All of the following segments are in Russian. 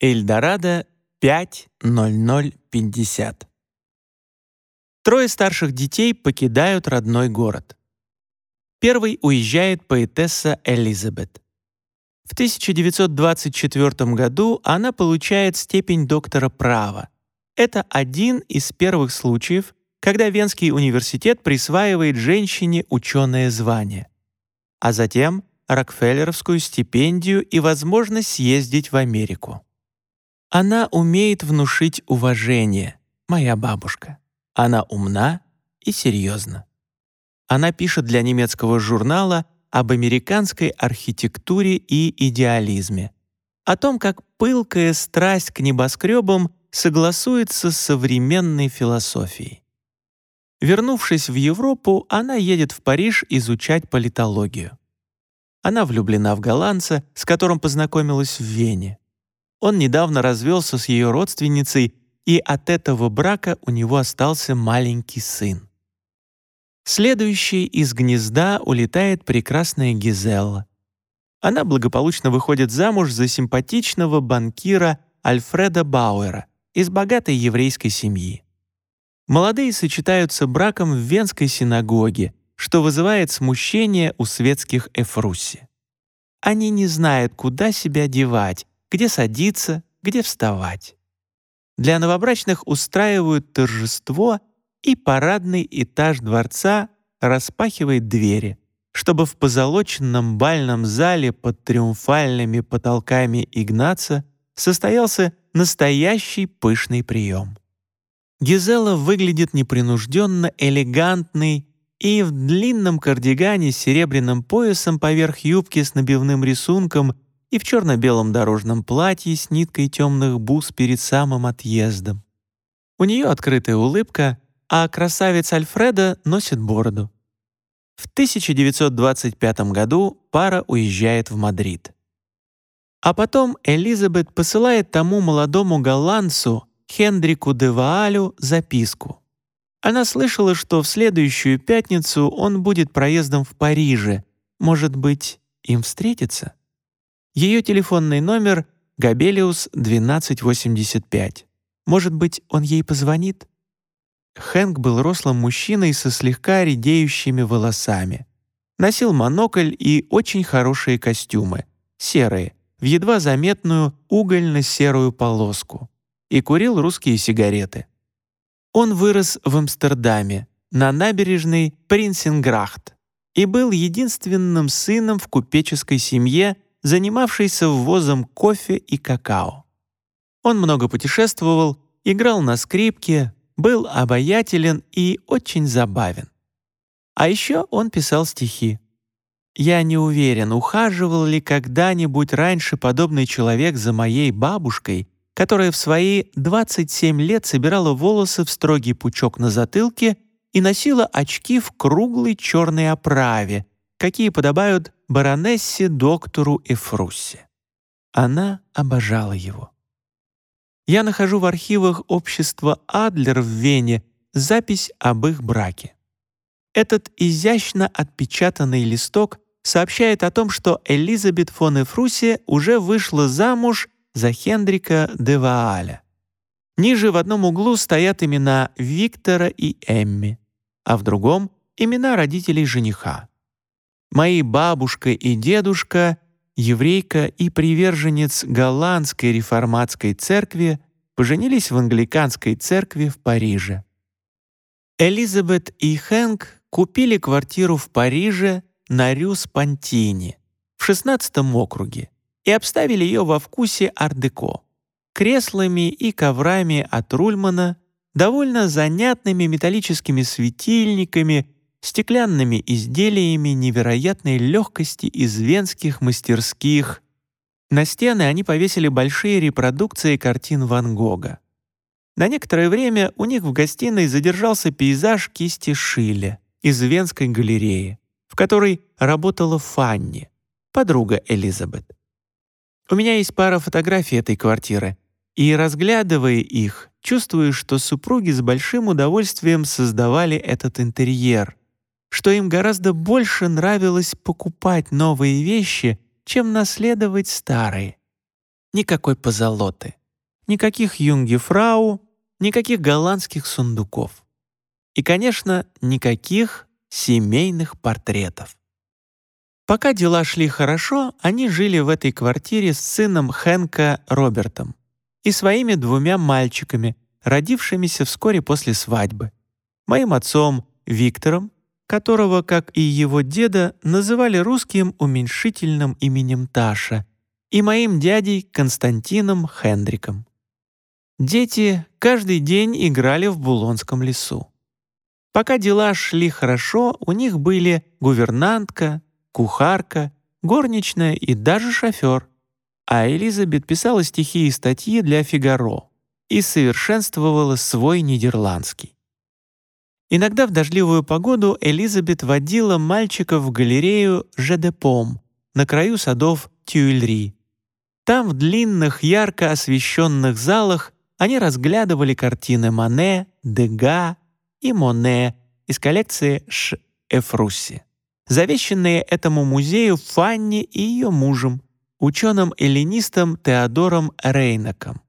Эльдорадо 5.0050. Трое старших детей покидают родной город. Первый уезжает поэтесса Элизабет. В 1924 году она получает степень доктора права. Это один из первых случаев, когда Венский университет присваивает женщине ученое звание. А затем Рокфеллеровскую стипендию и возможность съездить в Америку. Она умеет внушить уважение, моя бабушка. Она умна и серьезна. Она пишет для немецкого журнала об американской архитектуре и идеализме, о том, как пылкая страсть к небоскребам согласуется с современной философией. Вернувшись в Европу, она едет в Париж изучать политологию. Она влюблена в голландца, с которым познакомилась в Вене. Он недавно развелся с ее родственницей, и от этого брака у него остался маленький сын. Следующей из гнезда улетает прекрасная Гизелла. Она благополучно выходит замуж за симпатичного банкира Альфреда Бауэра из богатой еврейской семьи. Молодые сочетаются браком в Венской синагоге, что вызывает смущение у светских эфрусси. Они не знают, куда себя девать, где садиться, где вставать. Для новобрачных устраивают торжество, и парадный этаж дворца распахивает двери, чтобы в позолоченном бальном зале под триумфальными потолками Игнаца состоялся настоящий пышный прием. Гизела выглядит непринужденно элегантной и в длинном кардигане с серебряным поясом поверх юбки с набивным рисунком и в черно-белом дорожном платье с ниткой темных бус перед самым отъездом. У нее открытая улыбка, а красавец Альфредо носит бороду. В 1925 году пара уезжает в Мадрид. А потом Элизабет посылает тому молодому голландцу Хендрику де Ваалю записку. Она слышала, что в следующую пятницу он будет проездом в Париже. Может быть, им встретиться? Ее телефонный номер — Габелиус 1285. Может быть, он ей позвонит? Хэнк был рослым мужчиной со слегка редеющими волосами. Носил монокль и очень хорошие костюмы, серые, в едва заметную угольно-серую полоску и курил русские сигареты. Он вырос в Амстердаме, на набережной Принсенграхт, и был единственным сыном в купеческой семье, занимавшейся ввозом кофе и какао. Он много путешествовал, играл на скрипке, был обаятелен и очень забавен. А еще он писал стихи. Я не уверен, ухаживал ли когда-нибудь раньше подобный человек за моей бабушкой, которая в свои 27 лет собирала волосы в строгий пучок на затылке и носила очки в круглой черной оправе, какие подобают баронессе доктору Эфруссе. Она обожала его. Я нахожу в архивах общества Адлер в Вене запись об их браке. Этот изящно отпечатанный листок сообщает о том, что Элизабет фон Эфрусе уже вышла замуж за Хендрика де Вааля. Ниже в одном углу стоят имена Виктора и Эмми, а в другом — имена родителей жениха. Мои бабушка и дедушка, еврейка и приверженец голландской реформатской церкви, поженились в англиканской церкви в Париже. Элизабет и Хэнк купили квартиру в Париже на Рю-Спантини в 16 округе и обставили ее во вкусе ар-деко, креслами и коврами от Рульмана, довольно занятными металлическими светильниками, стеклянными изделиями невероятной легкости из венских мастерских. На стены они повесили большие репродукции картин Ван Гога. На некоторое время у них в гостиной задержался пейзаж кисти Шилля из Венской галереи, в которой работала Фанни, подруга Элизабет. У меня есть пара фотографий этой квартиры, и, разглядывая их, чувствую, что супруги с большим удовольствием создавали этот интерьер, что им гораздо больше нравилось покупать новые вещи, чем наследовать старые. никакой позолоты, никаких юнгефрау, никаких голландских сундуков. И, конечно, никаких семейных портретов. Пока дела шли хорошо, они жили в этой квартире с сыном Хэнка Робертом и своими двумя мальчиками, родившимися вскоре после свадьбы. Моим отцом Виктором, которого, как и его деда, называли русским уменьшительным именем Таша, и моим дядей Константином Хендриком. Дети каждый день играли в Булонском лесу. Пока дела шли хорошо, у них были гувернантка, кухарка, горничная и даже шофер. А Элизабет писала стихи и статьи для «Фигаро» и совершенствовала свой нидерландский. Иногда в дождливую погоду Элизабет водила мальчиков в галерею «Жедепом» на краю садов Тюильри. Там в длинных, ярко освещенных залах они разглядывали картины Мане, Дега и Моне из коллекции Ш. Эфрусси, завещанные этому музею Фанни и ее мужем, ученым-эллинистом Теодором Рейнаком.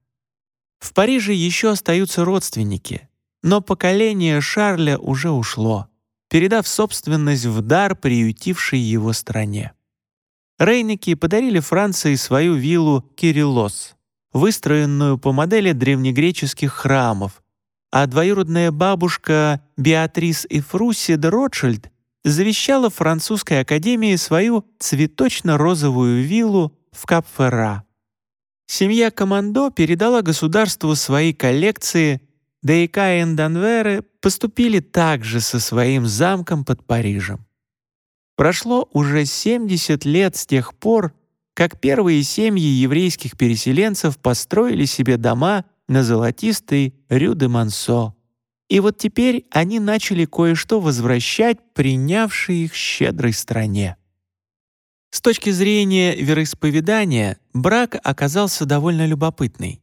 В Париже еще остаются родственники, но поколение Шарля уже ушло, передав собственность в дар приютившей его стране. Рейники подарили Франции свою виллу Кириллос, выстроенную по модели древнегреческих храмов, а двоюродная бабушка Беатрис Эфруси де Ротшильд завещала французской академии свою цветочно-розовую виллу в Капфера. Семья Командо передала государству свои коллекции, да и Каин Данвере поступили также со своим замком под Парижем. Прошло уже 70 лет с тех пор, как первые семьи еврейских переселенцев построили себе дома на золотистой Рю-де-Мансо. И вот теперь они начали кое-что возвращать принявшей их щедрой стране. С точки зрения вероисповедания, брак оказался довольно любопытный.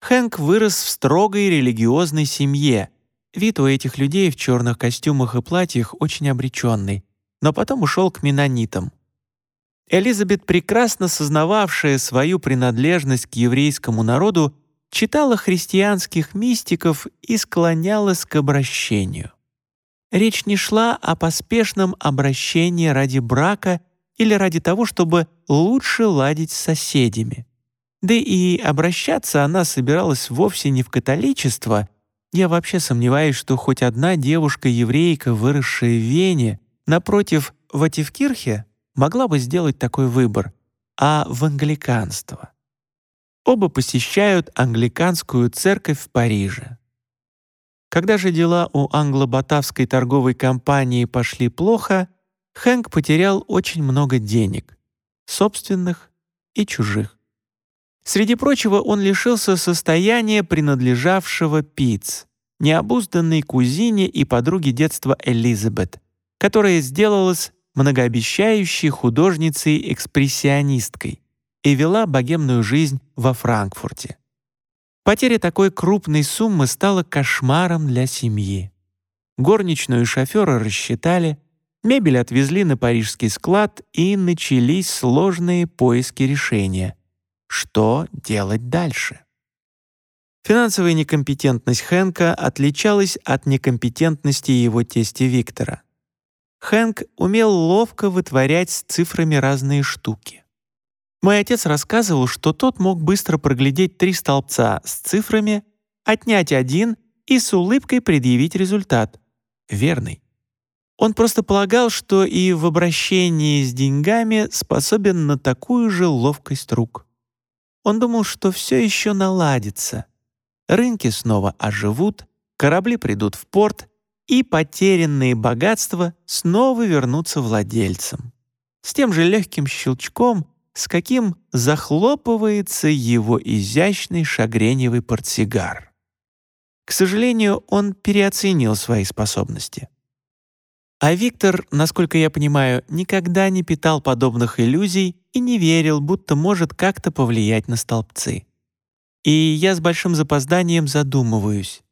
Хэнк вырос в строгой религиозной семье. Вид у этих людей в черных костюмах и платьях очень обреченный, но потом ушел к менонитам. Элизабет, прекрасно сознававшая свою принадлежность к еврейскому народу, читала христианских мистиков и склонялась к обращению. Речь не шла о поспешном обращении ради брака или ради того, чтобы лучше ладить с соседями. Да и обращаться она собиралась вовсе не в католичество. Я вообще сомневаюсь, что хоть одна девушка-еврейка, выросшая в Вене, напротив Вативкирхе, могла бы сделать такой выбор, а в англиканство. Оба посещают англиканскую церковь в Париже. Когда же дела у англо-батавской торговой компании пошли плохо, Хэнк потерял очень много денег, собственных и чужих. Среди прочего, он лишился состояния, принадлежавшего Питц, необузданной кузине и подруге детства Элизабет, которая сделалась многообещающей художницей-экспрессионисткой и вела богемную жизнь во Франкфурте. Потеря такой крупной суммы стала кошмаром для семьи. Горничную и шофера рассчитали, мебель отвезли на парижский склад и начались сложные поиски решения. Что делать дальше? Финансовая некомпетентность Хэнка отличалась от некомпетентности его тестя Виктора. Хэнк умел ловко вытворять с цифрами разные штуки. Мой отец рассказывал, что тот мог быстро проглядеть три столбца с цифрами, отнять один и с улыбкой предъявить результат. Верный. Он просто полагал, что и в обращении с деньгами способен на такую же ловкость рук. Он думал, что все еще наладится. Рынки снова оживут, корабли придут в порт, и потерянные богатства снова вернутся владельцам. С тем же легким щелчком — с каким захлопывается его изящный шагреневый портсигар. К сожалению, он переоценил свои способности. А Виктор, насколько я понимаю, никогда не питал подобных иллюзий и не верил, будто может как-то повлиять на столбцы. И я с большим запозданием задумываюсь,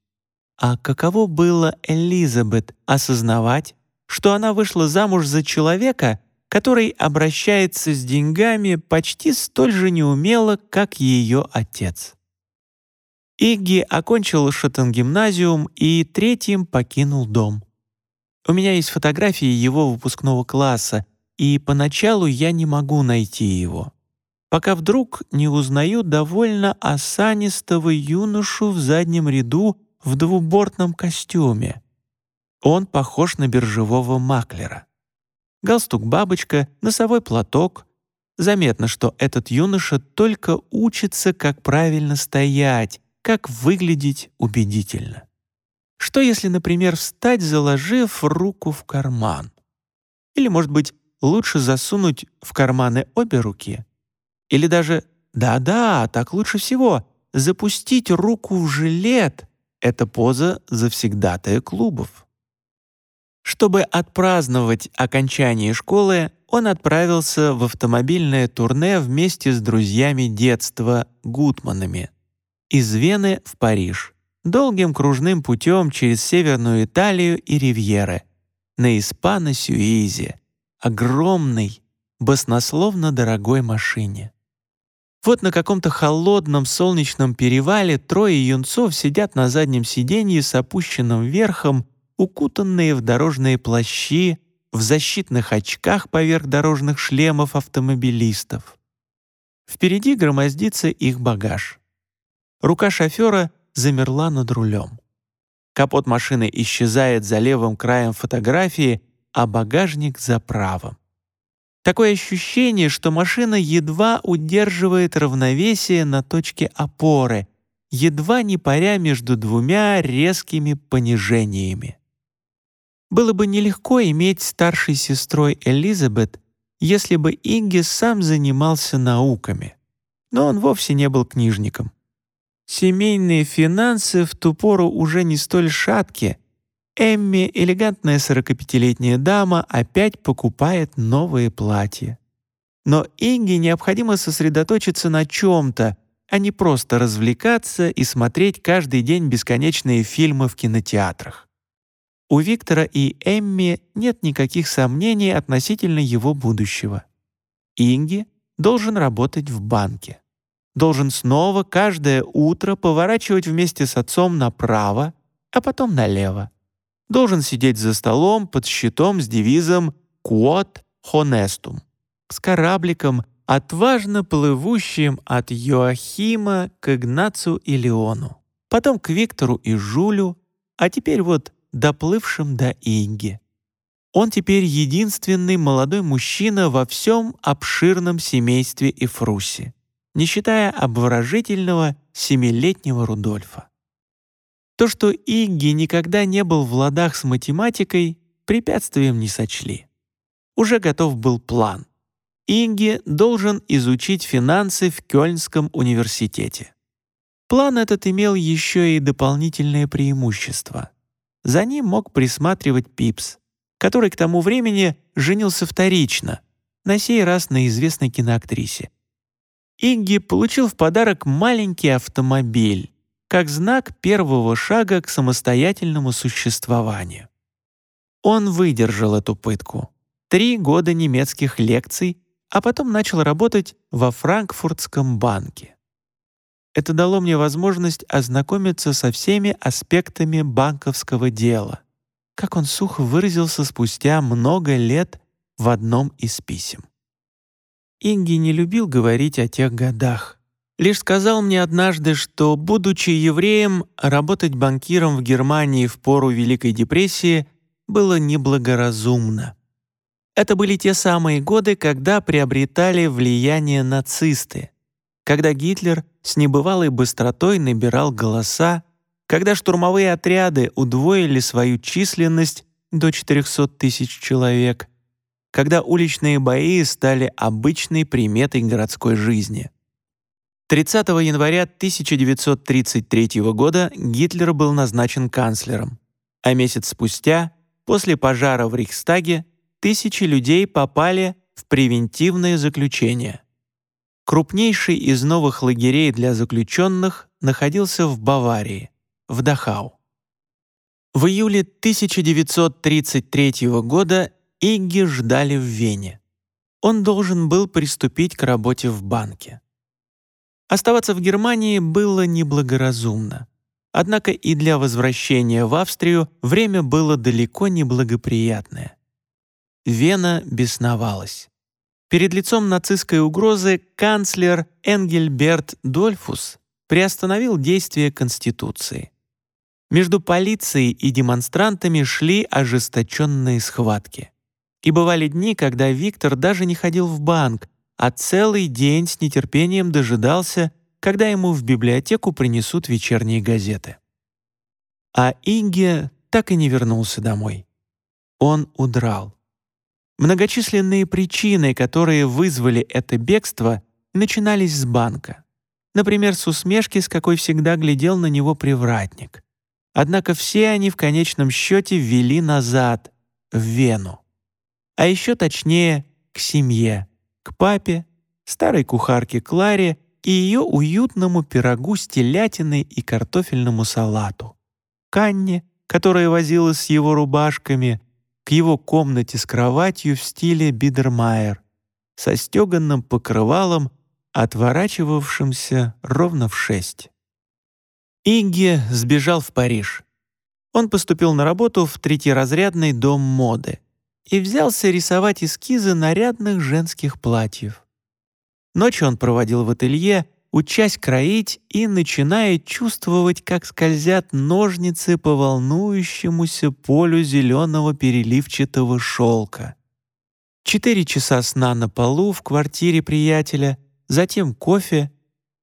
а каково было Элизабет осознавать, что она вышла замуж за человека, который обращается с деньгами почти столь же неумело, как ее отец. Игги окончил Шоттенгимназиум и третьим покинул дом. У меня есть фотографии его выпускного класса, и поначалу я не могу найти его, пока вдруг не узнаю довольно осанистого юношу в заднем ряду в двубортном костюме. Он похож на биржевого маклера. Галстук-бабочка, носовой платок. Заметно, что этот юноша только учится, как правильно стоять, как выглядеть убедительно. Что если, например, встать, заложив руку в карман? Или, может быть, лучше засунуть в карманы обе руки? Или даже, да-да, так лучше всего, запустить руку в жилет — это поза завсегдатая клубов. Чтобы отпраздновать окончание школы, он отправился в автомобильное турне вместе с друзьями детства Гутманами из Вены в Париж, долгим кружным путем через Северную Италию и Ривьеры, на Испано-Сюизе, огромной, баснословно дорогой машине. Вот на каком-то холодном солнечном перевале трое юнцов сидят на заднем сиденье с опущенным верхом, укутанные в дорожные плащи, в защитных очках поверх дорожных шлемов автомобилистов. Впереди громоздится их багаж. Рука шофера замерла над рулем. Капот машины исчезает за левым краем фотографии, а багажник за правым. Такое ощущение, что машина едва удерживает равновесие на точке опоры, едва не паря между двумя резкими понижениями. Было бы нелегко иметь старшей сестрой Элизабет, если бы Инги сам занимался науками. Но он вовсе не был книжником. Семейные финансы в ту пору уже не столь шатки. Эмми, элегантная 45-летняя дама, опять покупает новые платья. Но Инге необходимо сосредоточиться на чем-то, а не просто развлекаться и смотреть каждый день бесконечные фильмы в кинотеатрах. У Виктора и Эмми нет никаких сомнений относительно его будущего. Инги должен работать в банке должен снова каждое утро поворачивать вместе с отцом направо, а потом налево. Должен сидеть за столом под щитом с девизом «Quod honestum» с корабликом, отважно плывущим от Йоахима к Игнацу и Леону, потом к Виктору и Жулю, а теперь вот доплывшим до Инги. Он теперь единственный молодой мужчина во всем обширном семействе Эфруси не считая обворожительного семилетнего Рудольфа. То, что Игги никогда не был в ладах с математикой, препятствием не сочли. Уже готов был план. Инги должен изучить финансы в Кёльнском университете. План этот имел еще и дополнительное преимущество. За ним мог присматривать Пипс, который к тому времени женился вторично, на сей раз на известной киноактрисе. Игги получил в подарок маленький автомобиль, как знак первого шага к самостоятельному существованию. Он выдержал эту пытку. Три года немецких лекций, а потом начал работать во Франкфуртском банке. Это дало мне возможность ознакомиться со всеми аспектами банковского дела, как он сухо выразился спустя много лет в одном из писем. Инги не любил говорить о тех годах. Лишь сказал мне однажды, что, будучи евреем, работать банкиром в Германии в пору Великой депрессии было неблагоразумно. Это были те самые годы, когда приобретали влияние нацисты, когда Гитлер с небывалой быстротой набирал голоса, когда штурмовые отряды удвоили свою численность до 400 тысяч человек — когда уличные бои стали обычной приметой городской жизни. 30 января 1933 года Гитлер был назначен канцлером, а месяц спустя, после пожара в Рейхстаге, тысячи людей попали в превентивное заключение. Крупнейший из новых лагерей для заключенных находился в Баварии, в Дахау. В июле 1933 года Игги ждали в Вене. он должен был приступить к работе в банке. Оставаться в Германии было неблагоразумно. Однако и для возвращения в Австрию время было далеко не благоприятное. Вена бесновалась. Перед лицом нацистской угрозы канцлер Энгельберт Дольфус приостановил действие Конституции. Между полицией и демонстрантами шли ожесточенные схватки. И бывали дни, когда Виктор даже не ходил в банк, а целый день с нетерпением дожидался, когда ему в библиотеку принесут вечерние газеты. А Инге так и не вернулся домой. Он удрал. Многочисленные причины, которые вызвали это бегство, начинались с банка. Например, с усмешки, с какой всегда глядел на него привратник. Однако все они в конечном счете ввели назад, в Вену. А еще точнее, к семье, к папе, старой кухарке Кларе и ее уютному пирогу с телятиной и картофельному салату. Канне, которая возилась с его рубашками, к его комнате с кроватью в стиле Бидермайер, со стеганным покрывалом, отворачивавшимся ровно в шесть. Игги сбежал в Париж. Он поступил на работу в третьеразрядный дом моды и взялся рисовать эскизы нарядных женских платьев. Ночью он проводил в ателье, учась кроить и начиная чувствовать, как скользят ножницы по волнующемуся полю зеленого переливчатого шелка. Четыре часа сна на полу в квартире приятеля, затем кофе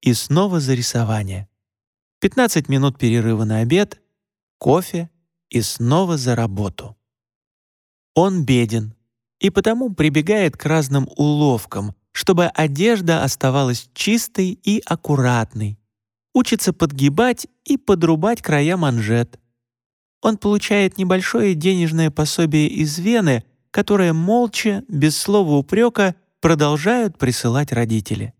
и снова за рисование. Пятнадцать минут перерыва на обед, кофе и снова за работу. Он беден и потому прибегает к разным уловкам — чтобы одежда оставалась чистой и аккуратной. Учится подгибать и подрубать края манжет. Он получает небольшое денежное пособие из Вены, которое молча, без слова упрека, продолжают присылать родители.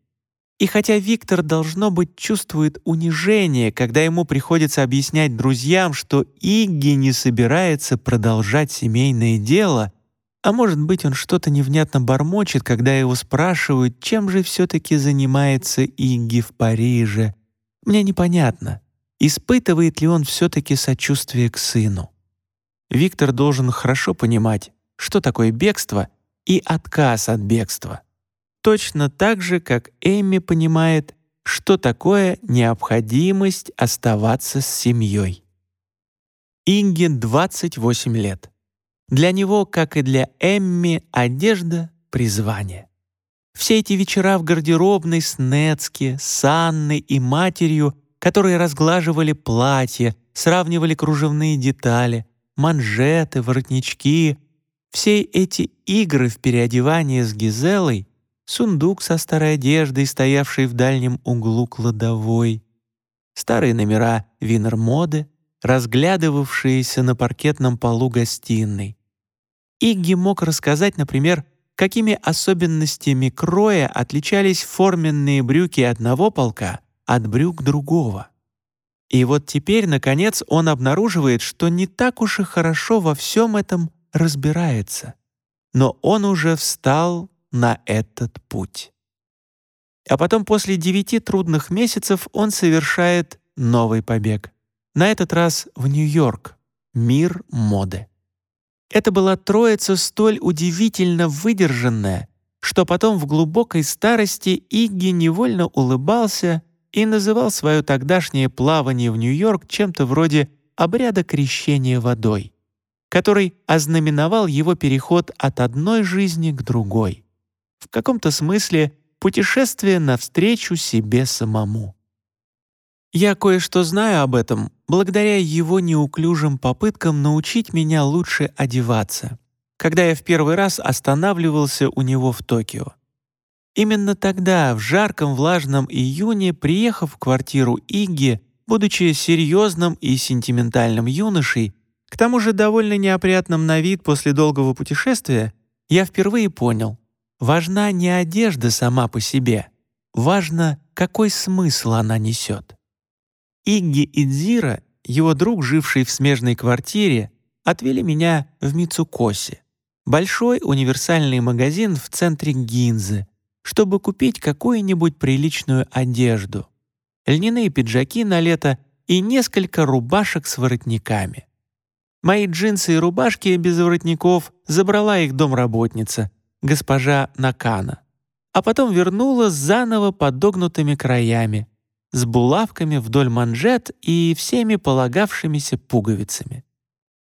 И хотя Виктор, должно быть, чувствует унижение, когда ему приходится объяснять друзьям, что Игги не собирается продолжать семейное дело, а может быть, он что-то невнятно бормочет, когда его спрашивают, чем же все-таки занимается Игги в Париже. Мне непонятно, испытывает ли он все-таки сочувствие к сыну. Виктор должен хорошо понимать, что такое бегство и отказ от бегства. Точно так же, как Эми понимает, что такое необходимость оставаться с семьей. Инге 28 лет. Для него, как и для Эмми, одежда — призвание. Все эти вечера в гардеробной с Нецки, с Анной и матерью, которые разглаживали платья, сравнивали кружевные детали, манжеты, воротнички, все эти игры в переодевание с Гизелой, сундук со старой одеждой, стоявший в дальнем углу кладовой, старые номера винер-моды, разглядывавшиеся на паркетном полу гостиной. Игги мог рассказать, например, какими особенностями кроя отличались форменные брюки одного полка от брюк другого. И вот теперь, наконец, он обнаруживает, что не так уж и хорошо во всем этом разбирается. Но он уже встал на этот путь. А потом после девяти трудных месяцев он совершает новый побег. На этот раз в Нью-Йорк, мир моды. Это была троица столь удивительно выдержанная, что потом в глубокой старости Игги невольно улыбался и называл свое тогдашнее плавание в Нью-Йорк чем-то вроде обряда крещения водой, который ознаменовал его переход от одной жизни к другой. В каком-то смысле путешествие навстречу себе самому. Я кое-что знаю об этом благодаря его неуклюжим попыткам научить меня лучше одеваться, когда я в первый раз останавливался у него в Токио. Именно тогда, в жарком влажном июне, приехав в квартиру Игги, будучи серьезным и сентиментальным юношей, к тому же довольно неопрятным на вид после долгого путешествия, я впервые понял, важна не одежда сама по себе, важно, какой смысл она несет. Игги Идзира, его друг, живший в смежной квартире, отвели меня в Мицукоси, большой универсальный магазин в центре Гинзы, чтобы купить какую-нибудь приличную одежду, льняные пиджаки на лето и несколько рубашек с воротниками. Мои джинсы и рубашки без воротников забрала их домработница, госпожа Накана, а потом вернула заново подогнутыми краями, с булавками вдоль манжет и всеми полагавшимися пуговицами.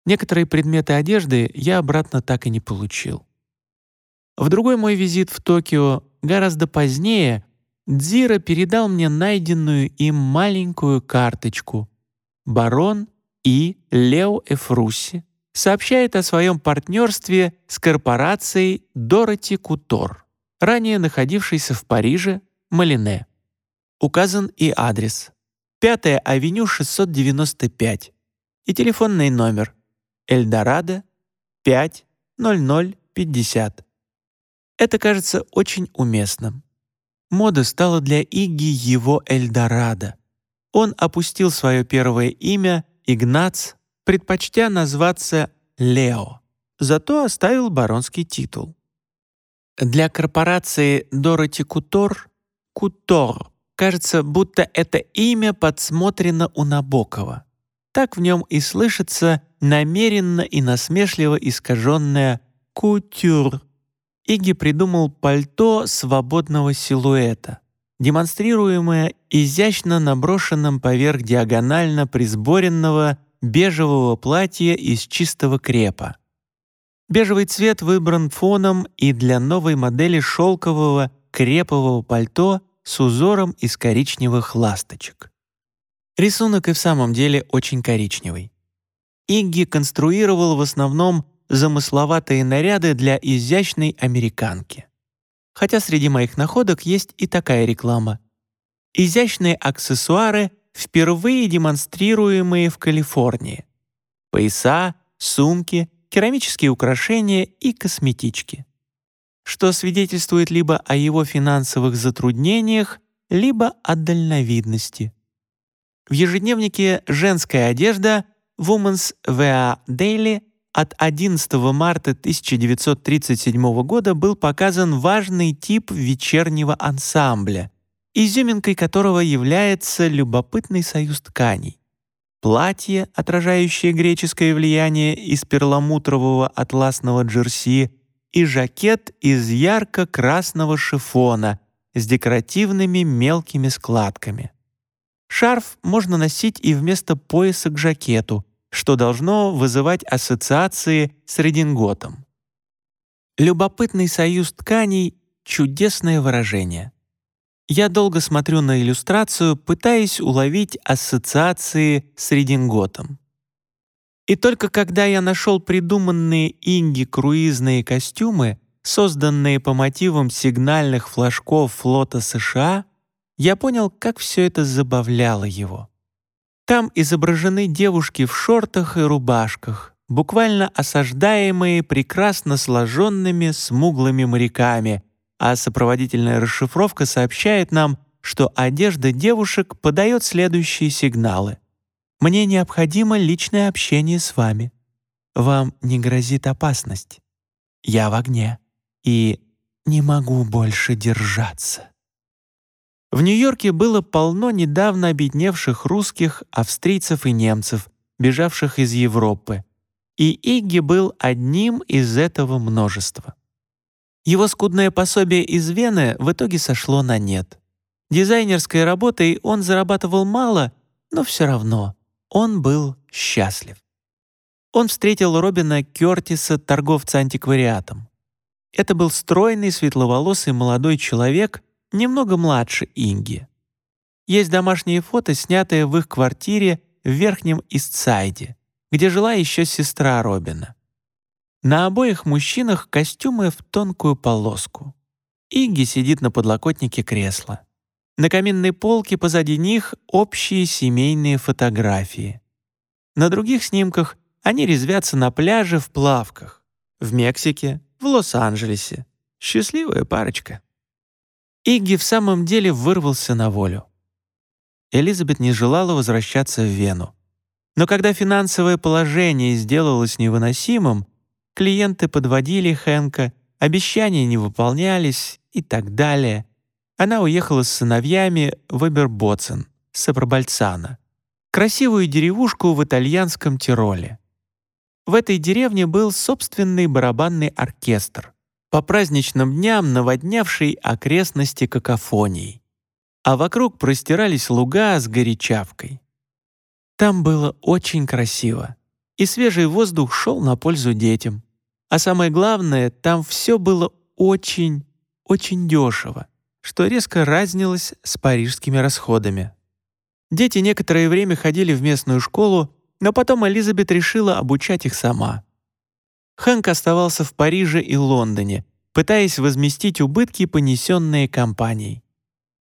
Некоторые предметы одежды я обратно так и не получил. В другой мой визит в Токио гораздо позднее Дзира передал мне найденную им маленькую карточку. Барон И. Лео Эфруси сообщает о своем партнерстве с корпорацией Дороти Кутор, ранее находившейся в Париже, Малине. Указан и адрес. 5-я авеню 695 и телефонный номер Эльдорадо 50050. Это кажется очень уместным. Мода стала для Игги его Эльдорадо. Он опустил свое первое имя, Игнац, предпочтя назваться Лео, зато оставил баронский титул. Для корпорации Дороти Кутор Кутор кажется, будто это имя подсмотрено у Набокова. Так в нем и слышится намеренно и насмешливо искаженное «кутюр». Иги придумал пальто свободного силуэта, демонстрируемое изящно наброшенным поверх диагонально присборенного бежевого платья из чистого крепа. Бежевый цвет выбран фоном и для новой модели шелкового крепового пальто с узором из коричневых ласточек. Рисунок и в самом деле очень коричневый. Игги конструировал в основном замысловатые наряды для изящной американки. Хотя среди моих находок есть и такая реклама. Изящные аксессуары, впервые демонстрируемые в Калифорнии. Пояса, сумки, керамические украшения и косметички. Что свидетельствует либо о его финансовых затруднениях, либо о дальновидности. В ежедневнике «Женская одежда» Women's Wear Daily от 11 марта 1937 года был показан важный тип вечернего ансамбля, изюминкой которого является любопытный союз тканей. Платье, отражающее греческое влияние из перламутрового атласного джерси, и жакет из ярко-красного шифона с декоративными мелкими складками. Шарф можно носить и вместо пояса к жакету, что должно вызывать ассоциации с рединготом. Любопытный союз тканей — чудесное выражение. Я долго смотрю на иллюстрацию, пытаясь уловить ассоциации с рединготом. И только когда я нашел придуманные инги круизные костюмы, созданные по мотивам сигнальных флажков флота США, я понял, как все это забавляло его. Там изображены девушки в шортах и рубашках, буквально осаждаемые прекрасно сложенными смуглыми моряками, а сопроводительная расшифровка сообщает нам, что одежда девушек подает следующие сигналы. «Мне необходимо личное общение с вами. Вам не грозит опасность. Я в огне и не могу больше держаться». В Нью-Йорке было полно недавно обедневших русских, австрийцев и немцев, бежавших из Европы, и Игги был одним из этого множества. Его скудное пособие из Вены в итоге сошло на нет. Дизайнерской работой он зарабатывал мало, но все равно он был счастлив. Он встретил Робина Кёртиса, торговца антиквариатом. Это был стройный, светловолосый молодой человек, немного младше Инги. Есть домашние фото, снятые в их квартире в Верхнем Истсайде, где жила еще сестра Робина. На обоих мужчинах костюмы в тонкую полоску. Инги сидит на подлокотнике кресла. На каминной полке позади них общие семейные фотографии. На других снимках они резвятся на пляже в плавках. В Мексике, в Лос-Анджелесе. Счастливая парочка. Игги в самом деле вырвался на волю. Элизабет не желала возвращаться в Вену. Но когда финансовое положение сделалось невыносимым, Клиенты подводили Хэнка, обещания не выполнялись и так далее. Она уехала с сыновьями в Эбербоцен, Сабрабальцана, красивую деревушку в итальянском Тироле. В этой деревне был собственный барабанный оркестр, по праздничным дням наводнявший окрестности какофонией. А вокруг простирались луга с горячавкой. Там было очень красиво, и свежий воздух шел на пользу детям. А самое главное, там все было очень, очень дешево, что резко разнилось с парижскими расходами. Дети некоторое время ходили в местную школу, но потом Элизабет решила обучать их сама. Хэнк оставался в Париже и Лондоне, пытаясь возместить убытки, понесенные компанией.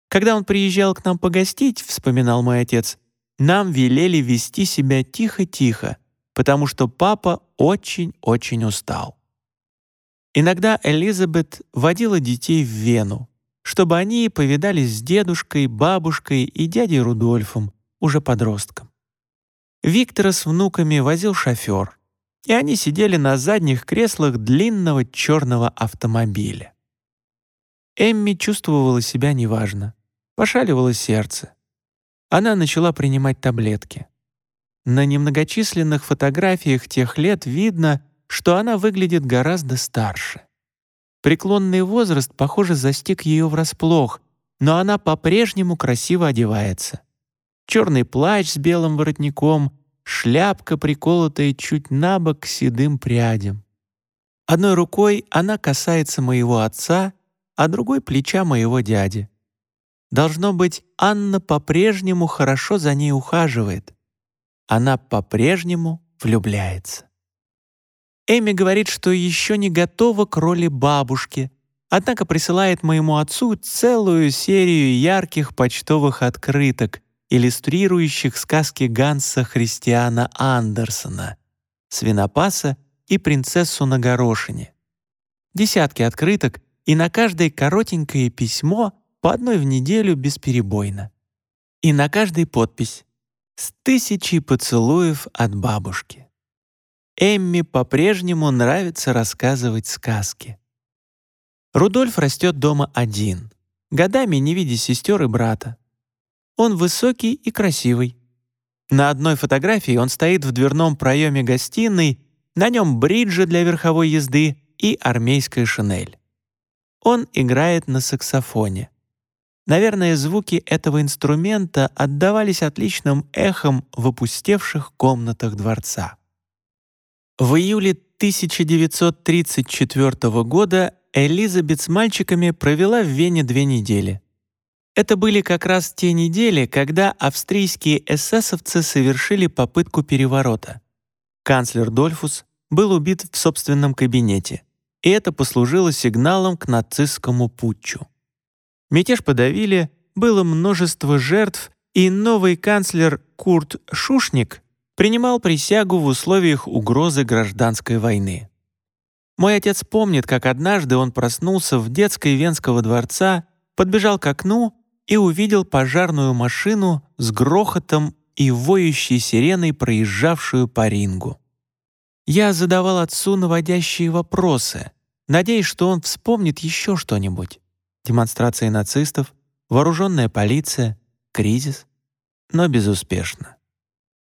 Когда он приезжал к нам погостить, вспоминал мой отец, нам велели вести себя тихо-тихо, потому что папа очень-очень устал. Иногда Элизабет водила детей в Вену, чтобы они повидались с дедушкой, бабушкой и дядей Рудольфом, уже подростком. Виктора с внуками возил шофер, и они сидели на задних креслах длинного черного автомобиля. Эмми чувствовала себя неважно, пошаливало сердце. Она начала принимать таблетки. На немногочисленных фотографиях тех лет видно, что она выглядит гораздо старше. Преклонный возраст, похоже, застиг ее врасплох, но она по-прежнему красиво одевается. Черный плащ с белым воротником, шляпка, приколотая чуть на бок к седым прядям. Одной рукой она касается моего отца, а другой — плеча моего дяди. Должно быть, Анна по-прежнему хорошо за ней ухаживает она по-прежнему влюбляется. Эми говорит, что еще не готова к роли бабушки, однако присылает моему отцу целую серию ярких почтовых открыток, иллюстрирующих сказки Ганса Христиана Андерсона, свинопаса и принцессу на горошине. Десятки открыток, и на каждое коротенькое письмо по одной в неделю бесперебойно. И на каждой подпись с тысячей поцелуев от бабушки. Эмми по-прежнему нравится рассказывать сказки. Рудольф растет дома один, годами не видя сестер и брата. Он высокий и красивый. На одной фотографии он стоит в дверном проеме гостиной, на нем бриджи для верховой езды и армейская шинель. Он играет на саксофоне. Наверное, звуки этого инструмента отдавались отличным эхом в опустевших комнатах дворца. В июле 1934 года Элизабет с мальчиками провела в Вене две недели. Это были как раз те недели, когда австрийские эсэсовцы совершили попытку переворота. Канцлер Дольфус был убит в собственном кабинете, и это послужило сигналом к нацистскому путчу. Мятеж подавили, было множество жертв, и новый канцлер Курт Шушник принимал присягу в условиях угрозы гражданской войны. Мой отец помнит, как однажды он проснулся в детской Венского дворца, подбежал к окну и увидел пожарную машину с грохотом и воющей сиреной, проезжавшую по рингу. Я задавал отцу наводящие вопросы, надеясь, что он вспомнит еще что-нибудь демонстрации нацистов, вооруженная полиция, кризис, но безуспешно.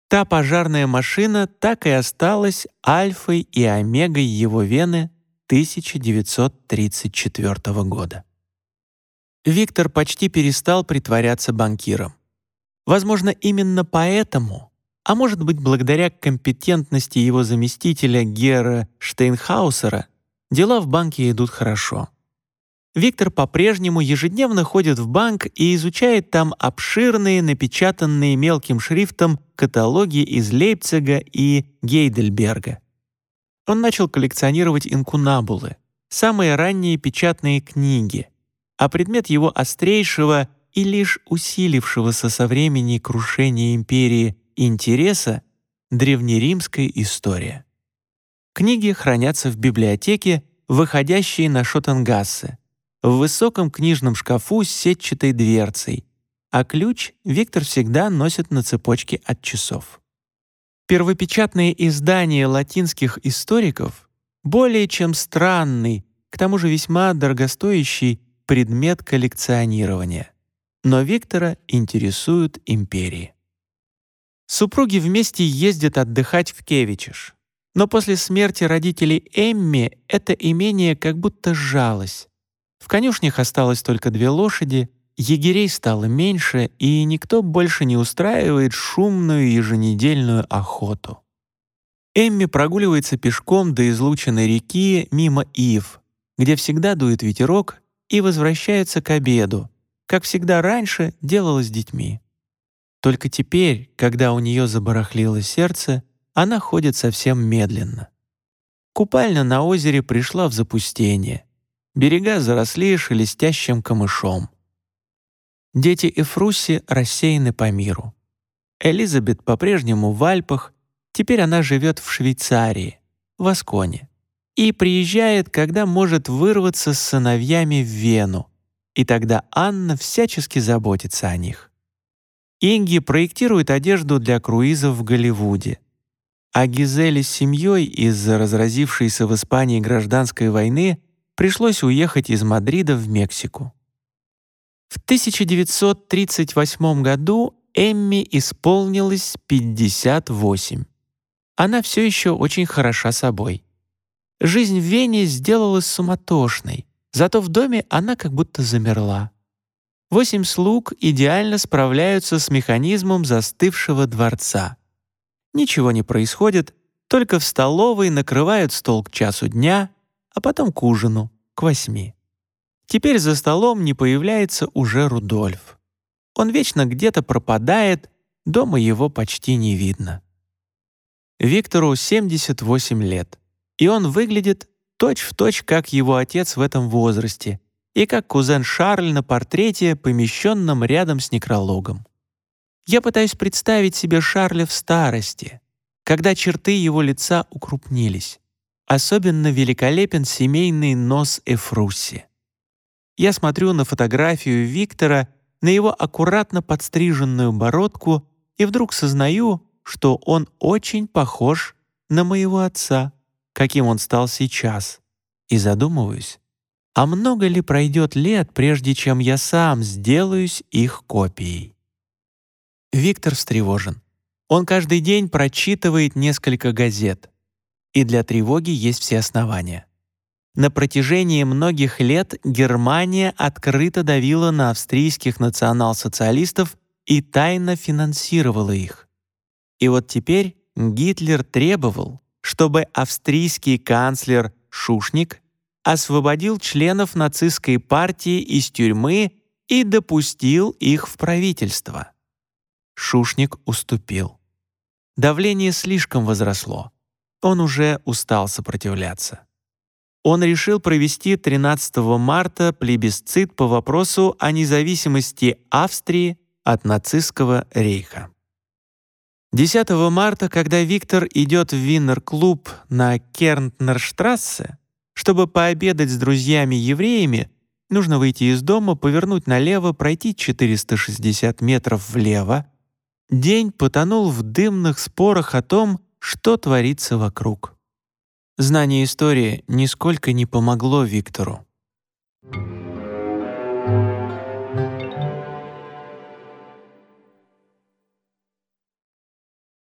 Та пожарная машина так и осталась альфой и омегой его Вены 1934 года. Виктор почти перестал притворяться банкиром. Возможно, именно поэтому, а может быть благодаря компетентности его заместителя Гера Штейнхаусера, дела в банке идут хорошо. Виктор по-прежнему ежедневно ходит в банк и изучает там обширные, напечатанные мелким шрифтом каталоги из Лейпцига и Гейдельберга. Он начал коллекционировать инкунабулы, самые ранние печатные книги, а предмет его острейшего и лишь усилившегося со времени крушения империи интереса — древнеримская история. Книги хранятся в библиотеке, выходящей на Шотенгассе, в высоком книжном шкафу с сетчатой дверцей, а ключ Виктор всегда носит на цепочке от часов. Первопечатные издания латинских историков более чем странный, к тому же весьма дорогостоящий предмет коллекционирования. Но Виктора интересуют империи. Супруги вместе ездят отдыхать в Кевичиш. Но после смерти родителей Эмми это имение как будто сжалось. В конюшнях осталось только две лошади, егерей стало меньше, и никто больше не устраивает шумную еженедельную охоту. Эмми прогуливается пешком до излученной реки мимо Ив, где всегда дует ветерок, и возвращается к обеду, как всегда раньше делала с детьми. Только теперь, когда у нее забарахлило сердце, она ходит совсем медленно. Купальня на озере пришла в запустение. Берега заросли шелестящим камышом. Дети Эфруси рассеяны по миру. Элизабет по-прежнему в Альпах, Теперь она живет в Швейцарии, в Асконе, и приезжает, когда может вырваться с сыновьями в Вену, и тогда Анна всячески заботится о них. Инги проектирует одежду для круизов в Голливуде, а Гизели с семьей из-за разразившейся в Испании гражданской войны пришлось уехать из Мадрида в Мексику. В 1938 году Эмми исполнилось 58 она все еще очень хороша собой. Жизнь в Вене сделалась суматошной, зато в доме она как будто замерла. Восемь слуг идеально справляются с механизмом застывшего дворца. Ничего не происходит, только в столовой накрывают стол к часу дня, а потом к ужину, к восьми. Теперь за столом не появляется уже Рудольф. Он вечно где-то пропадает, дома его почти не видно. Виктору 78 лет, и он выглядит точь-в-точь, точь, как его отец в этом возрасте и как кузен Шарль на портрете, помещенном рядом с некрологом. Я пытаюсь представить себе Шарля в старости, когда черты его лица укрупнились. Особенно великолепен семейный нос Эфруси. Я смотрю на фотографию Виктора, на его аккуратно подстриженную бородку и вдруг сознаю, что он очень похож на моего отца, каким он стал сейчас, и задумываюсь, а много ли пройдет лет, прежде чем я сам сделаюсь их копией? Виктор встревожен. Он каждый день прочитывает несколько газет. И для тревоги есть все основания. На протяжении многих лет Германия открыто давила на австрийских национал-социалистов и тайно финансировала их. И вот теперь Гитлер требовал, чтобы австрийский канцлер Шушник освободил членов нацистской партии из тюрьмы и допустил их в правительство. Шушник уступил. Давление слишком возросло. Он уже устал сопротивляться. Он решил провести 13 марта плебисцит по вопросу о независимости Австрии от нацистского рейха. 10 марта, когда Виктор идет в Виннер-клуб на Кернтнерштрассе, чтобы пообедать с друзьями-евреями, нужно выйти из дома, повернуть налево, пройти 460 метров влево. День потонул в дымных спорах о том, что творится вокруг. Знание истории нисколько не помогло Виктору.